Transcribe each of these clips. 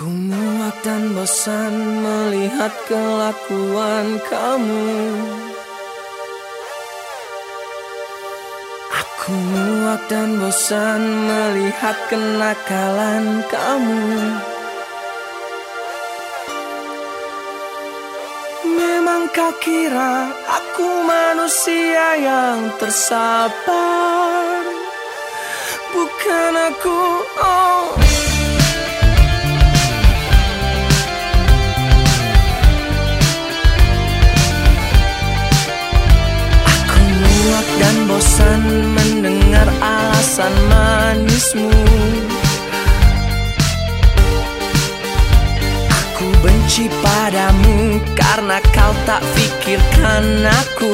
Ku muak dan bosan melihat kelakuan kamu. Aku muak dan bosan melihat kenakalan kamu. Memang kau kira aku manusia yang tersabar. Bukan aku, oh. benci padamu karena kau tak pikirkan aku.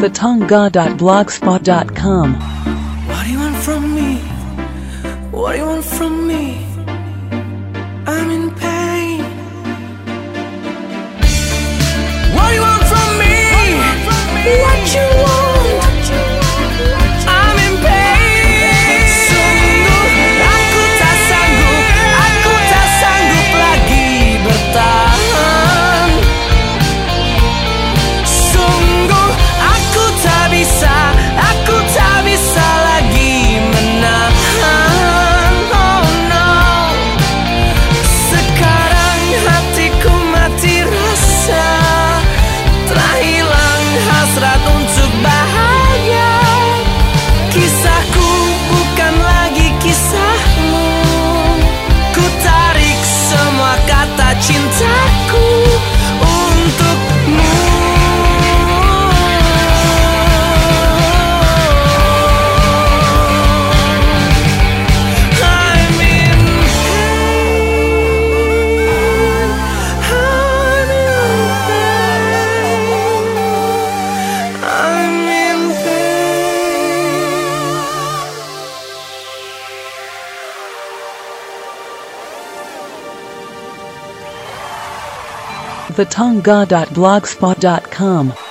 thetonga.blogspot.com. What do you want from me? What do you want from me? I'm in pain. thetongue.blogspot.com